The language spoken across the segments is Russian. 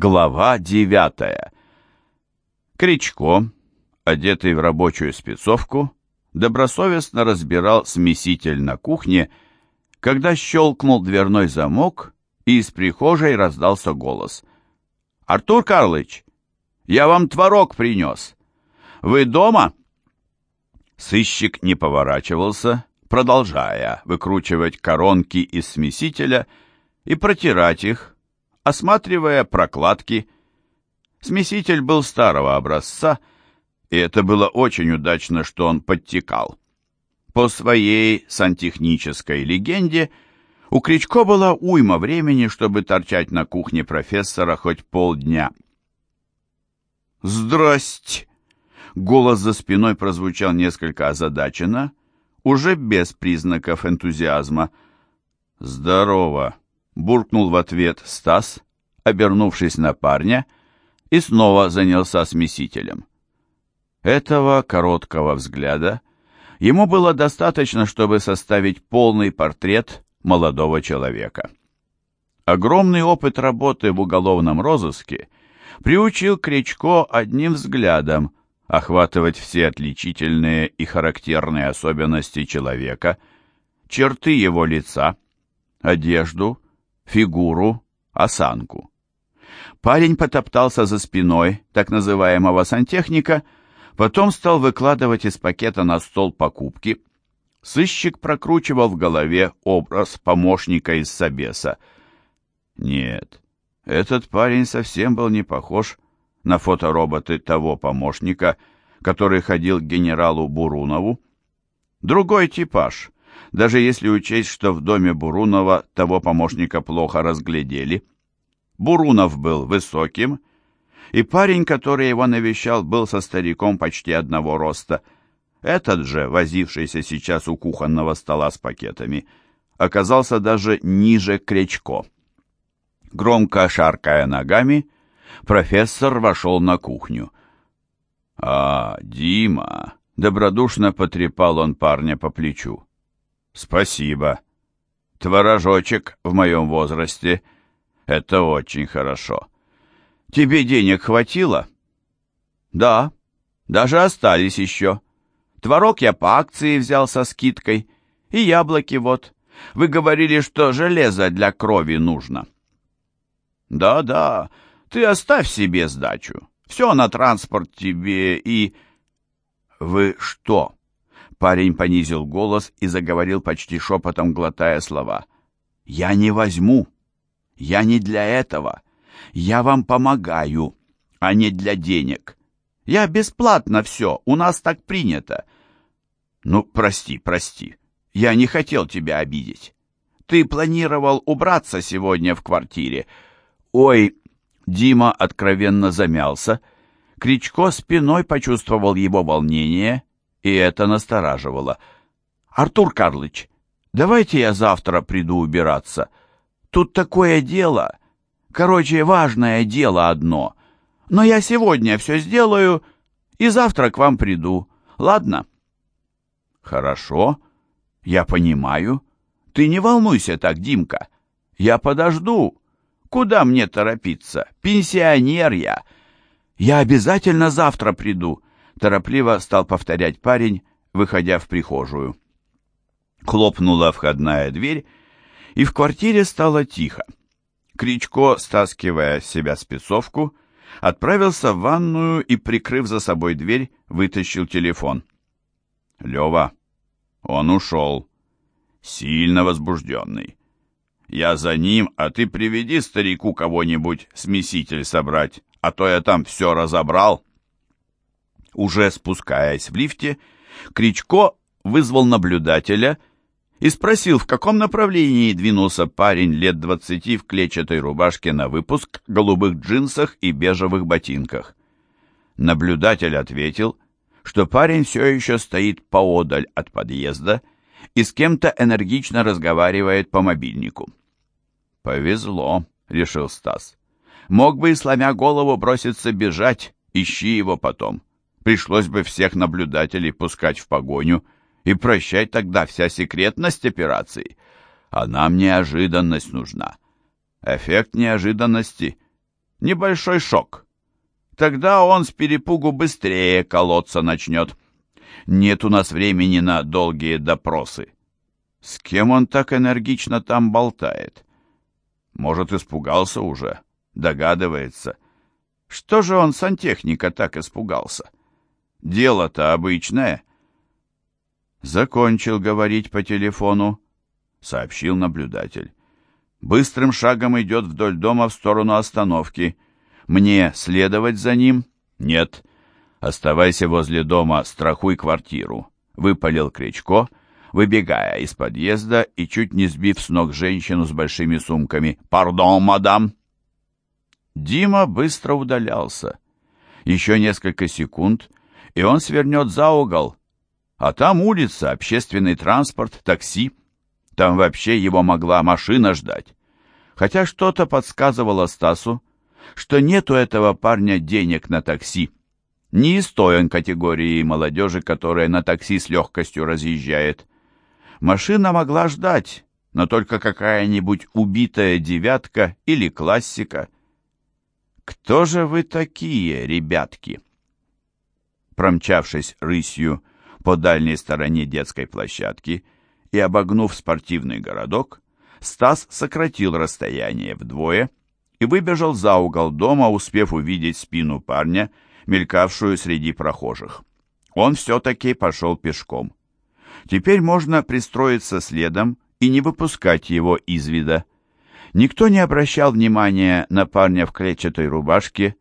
Глава девятая. Кричко, одетый в рабочую спецовку, добросовестно разбирал смеситель на кухне, когда щелкнул дверной замок, и из прихожей раздался голос. «Артур Карлыч, я вам творог принес. Вы дома?» Сыщик не поворачивался, продолжая выкручивать коронки из смесителя и протирать их, осматривая прокладки. Смеситель был старого образца, и это было очень удачно, что он подтекал. По своей сантехнической легенде у Кричко была уйма времени, чтобы торчать на кухне профессора хоть полдня. «Здрасте!» Голос за спиной прозвучал несколько озадаченно, уже без признаков энтузиазма. «Здорово!» Буркнул в ответ Стас, обернувшись на парня, и снова занялся смесителем. Этого короткого взгляда ему было достаточно, чтобы составить полный портрет молодого человека. Огромный опыт работы в уголовном розыске приучил Кричко одним взглядом охватывать все отличительные и характерные особенности человека, черты его лица, одежду, фигуру, осанку. Парень потоптался за спиной так называемого сантехника, потом стал выкладывать из пакета на стол покупки. Сыщик прокручивал в голове образ помощника из Собеса. Нет, этот парень совсем был не похож на фотороботы того помощника, который ходил к генералу Бурунову. Другой типаж, даже если учесть, что в доме Бурунова того помощника плохо разглядели. Бурунов был высоким, и парень, который его навещал, был со стариком почти одного роста. Этот же, возившийся сейчас у кухонного стола с пакетами, оказался даже ниже Кречко. Громко шаркая ногами, профессор вошел на кухню. «А, Дима!» — добродушно потрепал он парня по плечу. «Спасибо. Творожочек в моем возрасте — это очень хорошо. Тебе денег хватило?» «Да, даже остались еще. Творог я по акции взял со скидкой. И яблоки вот. Вы говорили, что железо для крови нужно». «Да-да, ты оставь себе сдачу. Все на транспорт тебе и...» «Вы что?» Парень понизил голос и заговорил почти шепотом, глотая слова. «Я не возьму. Я не для этого. Я вам помогаю, а не для денег. Я бесплатно все, у нас так принято». «Ну, прости, прости. Я не хотел тебя обидеть. Ты планировал убраться сегодня в квартире. Ой...» Дима откровенно замялся. Кричко спиной почувствовал его волнение и это настораживало. «Артур Карлыч, давайте я завтра приду убираться. Тут такое дело. Короче, важное дело одно. Но я сегодня все сделаю и завтра к вам приду. Ладно?» «Хорошо, я понимаю. Ты не волнуйся так, Димка. Я подожду. Куда мне торопиться? Пенсионер я. Я обязательно завтра приду торопливо стал повторять парень, выходя в прихожую. Хлопнула входная дверь, и в квартире стало тихо. Кричко, стаскивая с себя спецовку, отправился в ванную и, прикрыв за собой дверь, вытащил телефон. «Лева, он ушел. Сильно возбужденный. Я за ним, а ты приведи старику кого-нибудь смеситель собрать, а то я там все разобрал». Уже спускаясь в лифте, Кричко вызвал наблюдателя и спросил, в каком направлении двинулся парень лет двадцати в клетчатой рубашке на выпуск, голубых джинсах и бежевых ботинках. Наблюдатель ответил, что парень все еще стоит поодаль от подъезда и с кем-то энергично разговаривает по мобильнику. «Повезло», — решил Стас. «Мог бы сломя голову, броситься бежать, ищи его потом». Пришлось бы всех наблюдателей пускать в погоню и прощать тогда вся секретность операции. А нам неожиданность нужна. Эффект неожиданности Небольшой шок. Тогда он с перепугу быстрее колоться начнет. Нет у нас времени на долгие допросы. С кем он так энергично там болтает? Может, испугался уже? Догадывается. Что же он, сантехника, так испугался? Дело-то обычное. Закончил говорить по телефону, сообщил наблюдатель. Быстрым шагом идет вдоль дома в сторону остановки. Мне следовать за ним? Нет. Оставайся возле дома, страхуй квартиру. Выпалил Кричко, выбегая из подъезда и чуть не сбив с ног женщину с большими сумками. «Пардон, мадам!» Дима быстро удалялся. Еще несколько секунд, и он свернет за угол. А там улица, общественный транспорт, такси. Там вообще его могла машина ждать. Хотя что-то подсказывало Стасу, что нет у этого парня денег на такси. Не из той он категории молодежи, которая на такси с легкостью разъезжает. Машина могла ждать, но только какая-нибудь убитая девятка или классика — «Кто же вы такие, ребятки?» Промчавшись рысью по дальней стороне детской площадки и обогнув спортивный городок, Стас сократил расстояние вдвое и выбежал за угол дома, успев увидеть спину парня, мелькавшую среди прохожих. Он все-таки пошел пешком. Теперь можно пристроиться следом и не выпускать его из вида. Никто не обращал внимания на парня в клетчатой рубашке,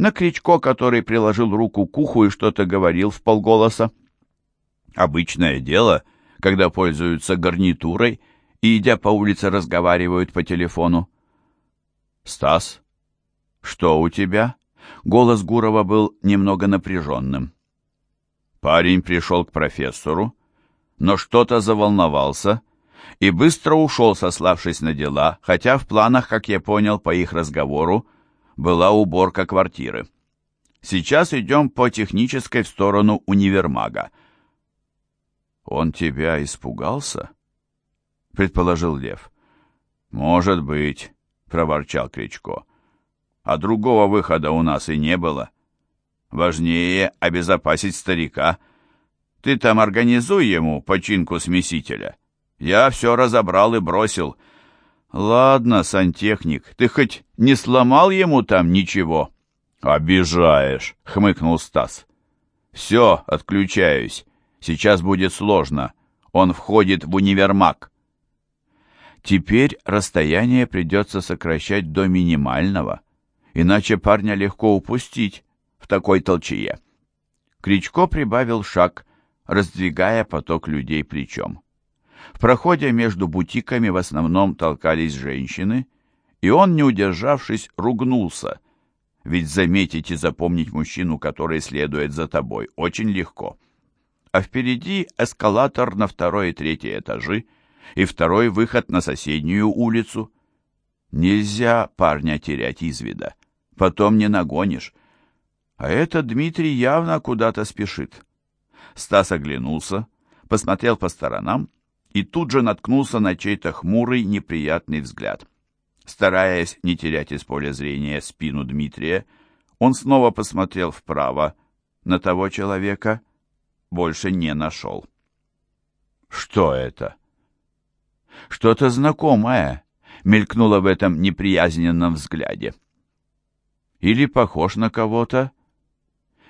на Кричко, который приложил руку к уху и что-то говорил в полголоса. Обычное дело, когда пользуются гарнитурой и, идя по улице, разговаривают по телефону. «Стас, что у тебя?» Голос Гурова был немного напряженным. Парень пришел к профессору, но что-то заволновался и быстро ушел, сославшись на дела, хотя в планах, как я понял по их разговору, была уборка квартиры. Сейчас идем по технической в сторону универмага. «Он тебя испугался?» — предположил Лев. «Может быть», — проворчал Кричко. «А другого выхода у нас и не было. Важнее обезопасить старика. Ты там организуй ему починку смесителя». Я все разобрал и бросил. Ладно, сантехник, ты хоть не сломал ему там ничего? Обижаешь, хмыкнул Стас. Все, отключаюсь. Сейчас будет сложно. Он входит в универмаг. Теперь расстояние придется сокращать до минимального, иначе парня легко упустить в такой толчее. Кричко прибавил шаг, раздвигая поток людей плечом. В проходе между бутиками в основном толкались женщины, и он, не удержавшись, ругнулся, ведь заметить и запомнить мужчину, который следует за тобой, очень легко. А впереди эскалатор на второй и третий этажи и второй выход на соседнюю улицу. Нельзя парня терять из вида, потом не нагонишь. А этот Дмитрий явно куда-то спешит. Стас оглянулся, посмотрел по сторонам и тут же наткнулся на чей-то хмурый, неприятный взгляд. Стараясь не терять из поля зрения спину Дмитрия, он снова посмотрел вправо, на того человека больше не нашел. Что это? Что-то знакомое мелькнуло в этом неприязненном взгляде. Или похож на кого-то,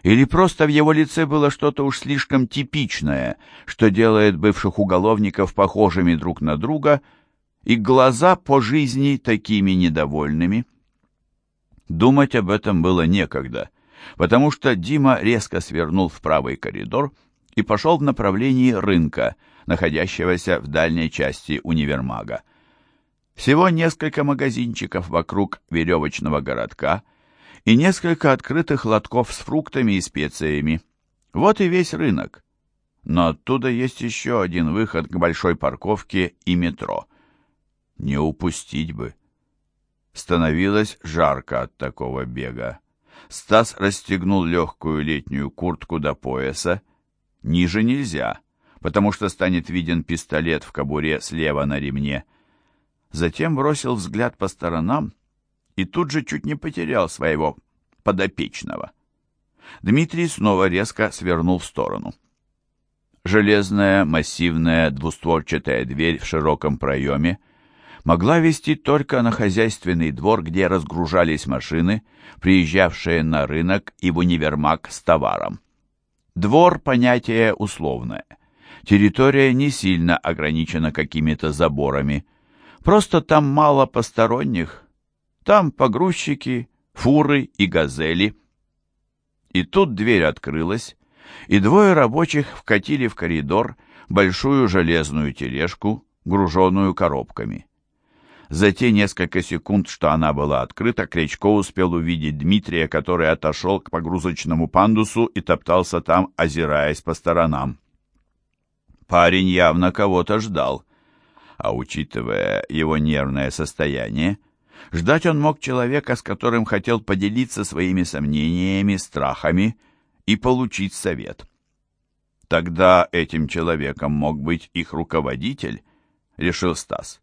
или просто в его лице было что-то уж слишком типичное, что делает бывших уголовников похожими друг на друга, и глаза по жизни такими недовольными. Думать об этом было некогда, потому что Дима резко свернул в правый коридор и пошел в направлении рынка, находящегося в дальней части универмага. Всего несколько магазинчиков вокруг веревочного городка — и несколько открытых лотков с фруктами и специями. Вот и весь рынок. Но оттуда есть еще один выход к большой парковке и метро. Не упустить бы. Становилось жарко от такого бега. Стас расстегнул легкую летнюю куртку до пояса. Ниже нельзя, потому что станет виден пистолет в кобуре слева на ремне. Затем бросил взгляд по сторонам и тут же чуть не потерял своего подопечного. Дмитрий снова резко свернул в сторону. Железная массивная двустворчатая дверь в широком проеме могла вести только на хозяйственный двор, где разгружались машины, приезжавшие на рынок и в универмаг с товаром. Двор – понятие условное. Территория не сильно ограничена какими-то заборами. Просто там мало посторонних. Там погрузчики, фуры и газели. И тут дверь открылась, и двое рабочих вкатили в коридор большую железную тележку, груженную коробками. За те несколько секунд, что она была открыта, Кречко успел увидеть Дмитрия, который отошел к погрузочному пандусу и топтался там, озираясь по сторонам. Парень явно кого-то ждал, а учитывая его нервное состояние, ждать он мог человека, с которым хотел поделиться своими сомнениями, страхами и получить совет. Тогда этим человеком мог быть их руководитель, решил Стас.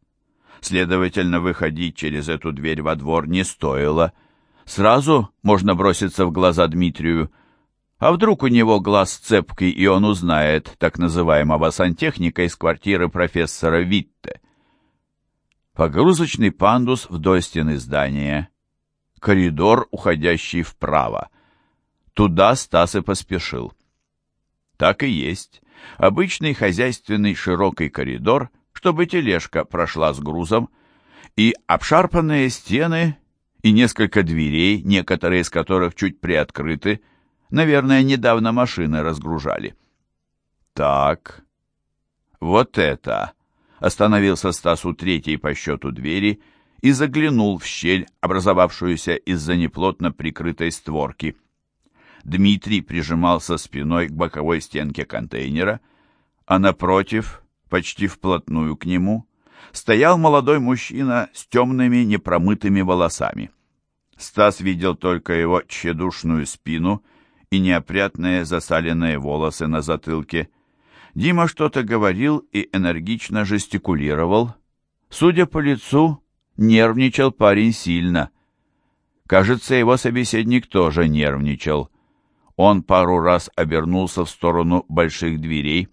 Следовательно, выходить через эту дверь во двор не стоило. Сразу можно броситься в глаза Дмитрию. А вдруг у него глаз цепкий, и он узнает так называемого сантехника из квартиры профессора Витте? Погрузочный пандус вдоль стены здания. Коридор, уходящий вправо. Туда Стас и поспешил. Так и есть. Обычный хозяйственный широкий коридор, чтобы тележка прошла с грузом, и обшарпанные стены, и несколько дверей, некоторые из которых чуть приоткрыты, наверное, недавно машины разгружали. Так, вот это... Остановился Стас у третьей по счету двери и заглянул в щель, образовавшуюся из-за неплотно прикрытой створки. Дмитрий прижимался спиной к боковой стенке контейнера, а напротив почти вплотную к нему, стоял молодой мужчина с темными непромытыми волосами. Стас видел только его тщедушную спину и неопрятные засаленные волосы на затылке. Дима что-то говорил и энергично жестикулировал. Судя по лицу, нервничал парень сильно. Кажется, его собеседник тоже нервничал. Он пару раз обернулся в сторону больших дверей,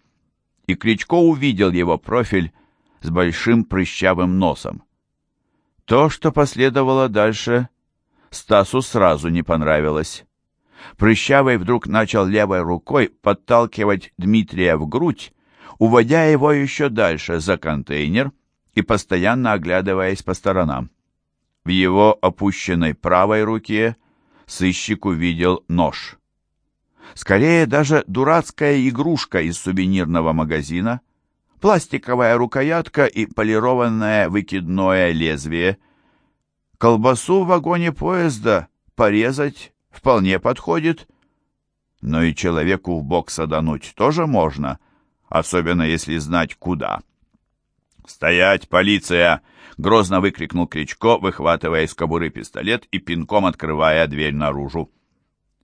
и Кричко увидел его профиль с большим прыщавым носом. То, что последовало дальше, Стасу сразу не понравилось. Прыщавый вдруг начал левой рукой подталкивать Дмитрия в грудь, уводя его еще дальше за контейнер и постоянно оглядываясь по сторонам. В его опущенной правой руке сыщик увидел нож. Скорее даже дурацкая игрушка из сувенирного магазина, пластиковая рукоятка и полированное выкидное лезвие. Колбасу в вагоне поезда порезать вполне подходит, но и человеку в бок садануть тоже можно, особенно если знать куда. «Стоять, полиция!» — грозно выкрикнул Кричко, выхватывая из кобуры пистолет и пинком открывая дверь наружу.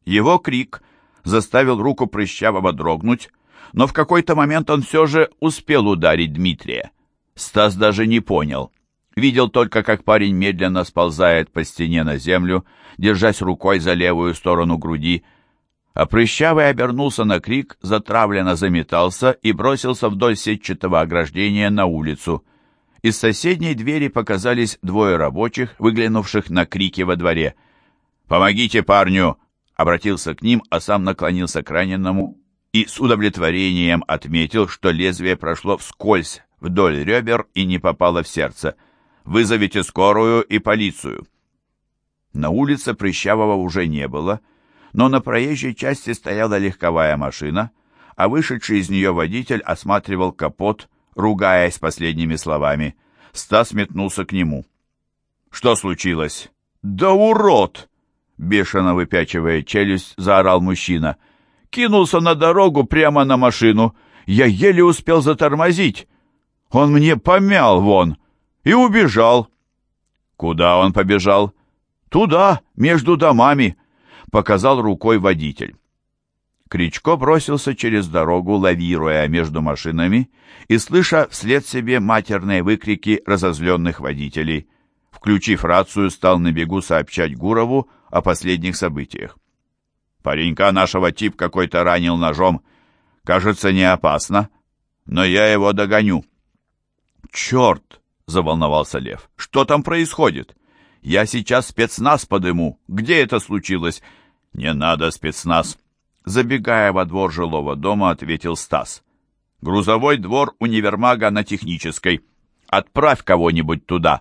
Его крик заставил руку Прыщавого дрогнуть, но в какой-то момент он все же успел ударить Дмитрия. Стас даже не понял. Видел только, как парень медленно сползает по стене на землю, держась рукой за левую сторону груди, а Прыщавый обернулся на крик, затравленно заметался и бросился вдоль сетчатого ограждения на улицу. Из соседней двери показались двое рабочих, выглянувших на крики во дворе. «Помогите парню! обратился к ним, а сам наклонился к раненому и с удовлетворением отметил, что лезвие прошло вскользь вдоль ребер и не попало в сердце. «Вызовите скорую и полицию». На улице Прыщавого уже не было, но на проезжей части стояла легковая машина, а вышедший из нее водитель осматривал капот, ругаясь последними словами. Стас метнулся к нему. «Что случилось?» «Да урод!» бешено выпячивая челюсть, заорал мужчина. Кинулся на дорогу прямо на машину. Я еле успел затормозить. Он мне помял вон и убежал. Куда он побежал? Туда, между домами, показал рукой водитель. Кричко бросился через дорогу, лавируя между машинами и слыша вслед себе матерные выкрики разозленных водителей. Включив рацию, стал на бегу сообщать Гурову о последних событиях. Паренька нашего тип какой-то ранил ножом. Кажется, не опасно, но я его догоню. Черт! Заволновался Лев. Что там происходит? Я сейчас спецназ подыму. Где это случилось? Не надо спецназ. Забегая во двор жилого дома, ответил Стас. Грузовой двор универмага на технической. Отправь кого-нибудь туда.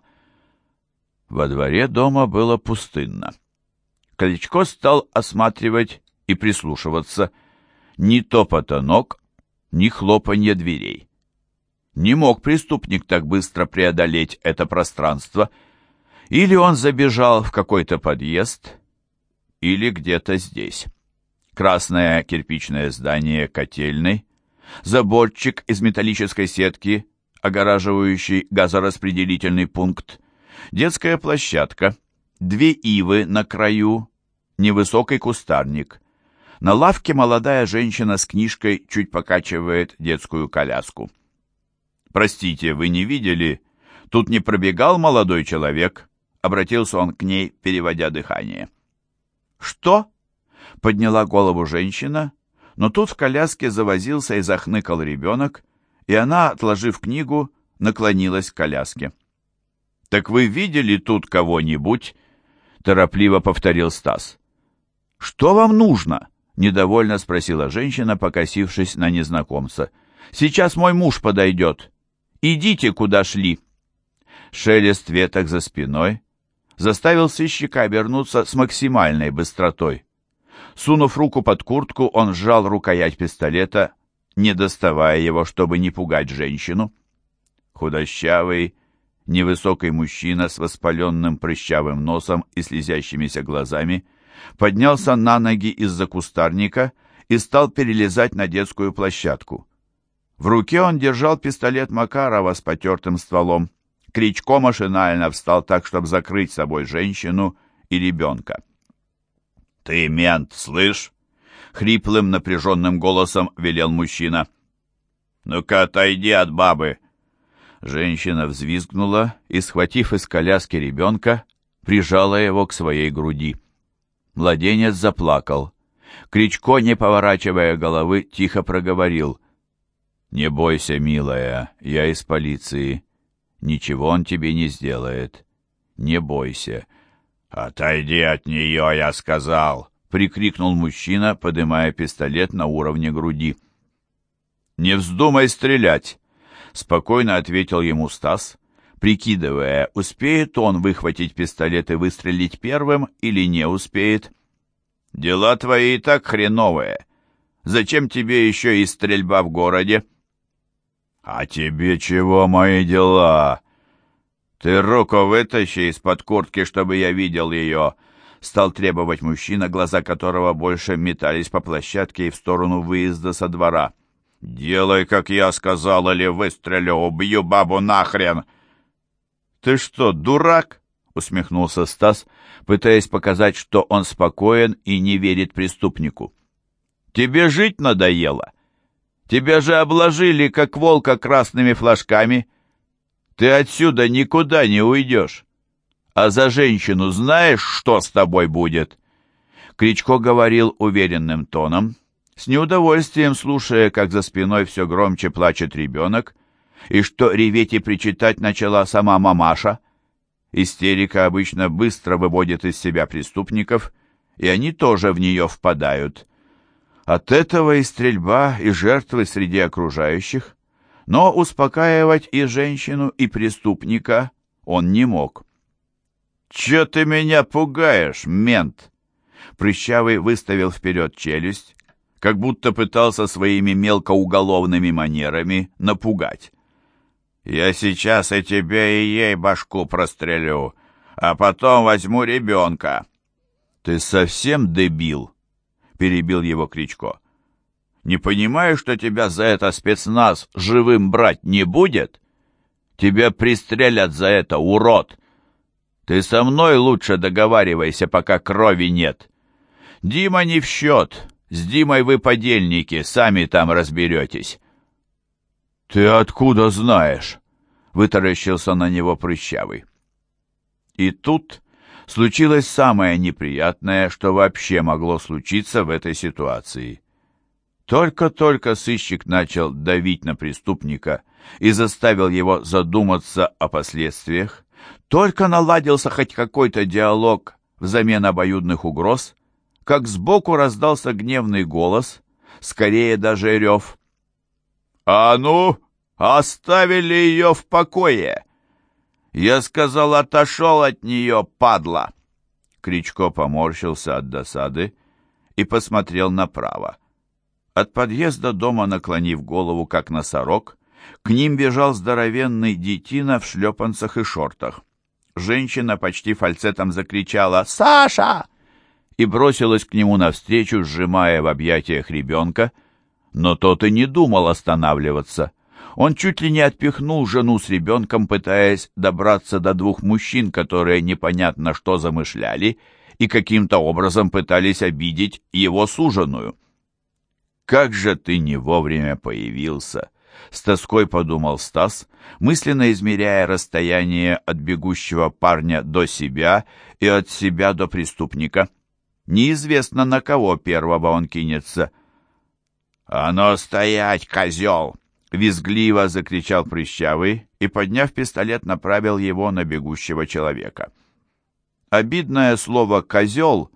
Во дворе дома было пустынно. Кличко стал осматривать и прислушиваться. Ни топота ног, ни хлопанья дверей. Не мог преступник так быстро преодолеть это пространство. Или он забежал в какой-то подъезд, или где-то здесь. Красное кирпичное здание котельной, заборчик из металлической сетки, огораживающий газораспределительный пункт, детская площадка, две ивы на краю, невысокий кустарник. На лавке молодая женщина с книжкой чуть покачивает детскую коляску. «Простите, вы не видели? Тут не пробегал молодой человек?» Обратился он к ней, переводя дыхание. «Что?» — подняла голову женщина, но тут в коляске завозился и захныкал ребенок, и она, отложив книгу, наклонилась к коляске. «Так вы видели тут кого-нибудь?» — торопливо повторил Стас. «Что вам нужно?» — недовольно спросила женщина, покосившись на незнакомца. «Сейчас мой муж подойдет. Идите, куда шли». Шелест веток за спиной заставил сыщика обернуться с максимальной быстротой. Сунув руку под куртку, он сжал рукоять пистолета, не доставая его, чтобы не пугать женщину. Худощавый, невысокий мужчина с воспаленным прыщавым носом и слезящимися глазами — поднялся на ноги из-за кустарника и стал перелезать на детскую площадку. В руке он держал пистолет Макарова с потертым стволом. Кричко машинально встал так, чтобы закрыть собой женщину и ребенка. «Ты мент, слышь?» — хриплым напряженным голосом велел мужчина. «Ну-ка, отойди от бабы!» Женщина взвизгнула и, схватив из коляски ребенка, прижала его к своей груди. Младенец заплакал. Кричко, не поворачивая головы, тихо проговорил. «Не бойся, милая, я из полиции. Ничего он тебе не сделает. Не бойся». «Отойди от нее, я сказал!» — прикрикнул мужчина, поднимая пистолет на уровне груди. «Не вздумай стрелять!» — спокойно ответил ему Стас, прикидывая, успеет он выхватить пистолет и выстрелить первым или не успеет. «Дела твои и так хреновые. Зачем тебе еще и стрельба в городе?» «А тебе чего мои дела?» «Ты руку вытащи из-под куртки, чтобы я видел ее!» Стал требовать мужчина, глаза которого больше метались по площадке и в сторону выезда со двора. «Делай, как я сказал, или выстрелю, убью бабу нахрен!» «Ты что, дурак?» — усмехнулся Стас, пытаясь показать, что он спокоен и не верит преступнику. «Тебе жить надоело? Тебя же обложили, как волка, красными флажками. Ты отсюда никуда не уйдешь. А за женщину знаешь, что с тобой будет?» Кричко говорил уверенным тоном, с неудовольствием слушая, как за спиной все громче плачет ребенок, и что реветь и причитать начала сама мамаша. Истерика обычно быстро выводит из себя преступников, и они тоже в нее впадают. От этого и стрельба, и жертвы среди окружающих. Но успокаивать и женщину, и преступника он не мог. «Че ты меня пугаешь, мент?» Прыщавый выставил вперед челюсть, как будто пытался своими мелкоуголовными манерами напугать. Я сейчас и тебе, и ей башку прострелю, а потом возьму ребенка». «Ты совсем дебил?» — перебил его Кричко. «Не понимаешь, что тебя за это спецназ живым брать не будет? Тебя пристрелят за это, урод! Ты со мной лучше договаривайся, пока крови нет. Дима не в счет, с Димой вы подельники, сами там разберетесь». «Ты откуда знаешь?» — вытаращился на него прыщавый. И тут случилось самое неприятное, что вообще могло случиться в этой ситуации. Только-только сыщик начал давить на преступника и заставил его задуматься о последствиях, только наладился хоть какой-то диалог взамен обоюдных угроз, как сбоку раздался гневный голос, скорее даже рев. «А ну, оставили ее в покое!» «Я сказал, отошел от нее, падла!» Кричко поморщился от досады и посмотрел направо. От подъезда дома, наклонив голову, как носорог, к ним бежал здоровенный детина в шлепанцах и шортах. Женщина почти фальцетом закричала «Саша!» и бросилась к нему навстречу, сжимая в объятиях ребенка, но тот и не думал останавливаться. Он чуть ли не отпихнул жену с ребенком, пытаясь добраться до двух мужчин, которые непонятно что замышляли и каким-то образом пытались обидеть его суженую. «Как же ты не вовремя появился!» С тоской подумал Стас, мысленно измеряя расстояние от бегущего парня до себя и от себя до преступника. Неизвестно, на кого первого он кинется. «А ну стоять, козел!» Визгливо закричал Прыщавый и, подняв пистолет, направил его на бегущего человека. Обидное слово «козел»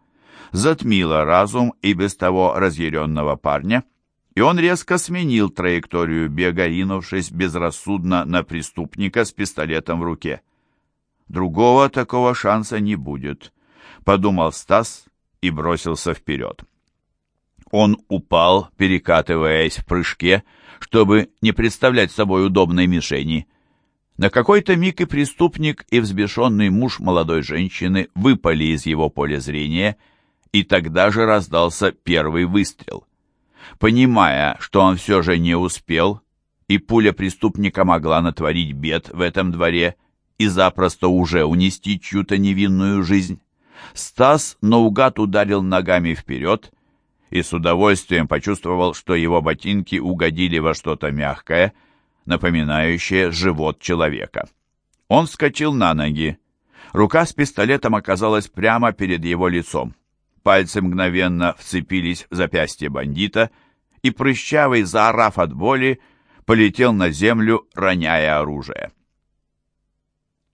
затмило разум и без того разъяренного парня, и он резко сменил траекторию бега, ринувшись безрассудно на преступника с пистолетом в руке. «Другого такого шанса не будет», — подумал Стас и бросился вперед. Он упал, перекатываясь в прыжке, чтобы не представлять собой удобной мишени. На какой-то миг и преступник, и взбешенный муж молодой женщины выпали из его поля зрения, и тогда же раздался первый выстрел. Понимая, что он все же не успел, и пуля преступника могла натворить бед в этом дворе и запросто уже унести чью-то невинную жизнь, Стас наугад ударил ногами вперед и с удовольствием почувствовал, что его ботинки угодили во что-то мягкое, напоминающее живот человека. Он вскочил на ноги. Рука с пистолетом оказалась прямо перед его лицом. Пальцы мгновенно вцепились в запястье бандита, и прыщавый, заорав от боли, полетел на землю, роняя оружие.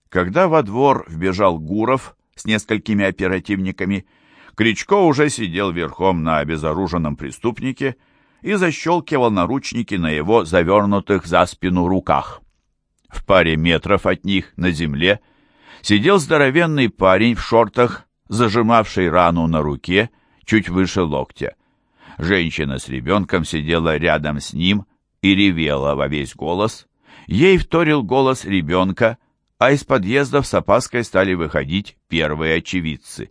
Когда во двор вбежал Гуров с несколькими оперативниками, Кричко уже сидел верхом на обезоруженном преступнике и защелкивал наручники на его завернутых за спину руках. В паре метров от них на земле сидел здоровенный парень в шортах, зажимавший рану на руке чуть выше локтя. Женщина с ребенком сидела рядом с ним и ревела во весь голос. Ей вторил голос ребенка, а из подъездов с опаской стали выходить первые очевидцы.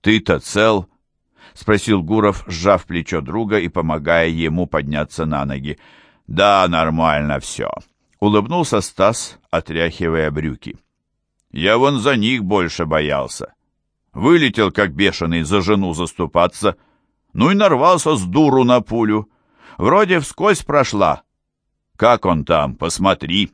«Ты-то цел?» — спросил Гуров, сжав плечо друга и помогая ему подняться на ноги. «Да, нормально все», — улыбнулся Стас, отряхивая брюки. «Я вон за них больше боялся. Вылетел, как бешеный, за жену заступаться. Ну и нарвался с дуру на пулю. Вроде вскользь прошла. Как он там, посмотри».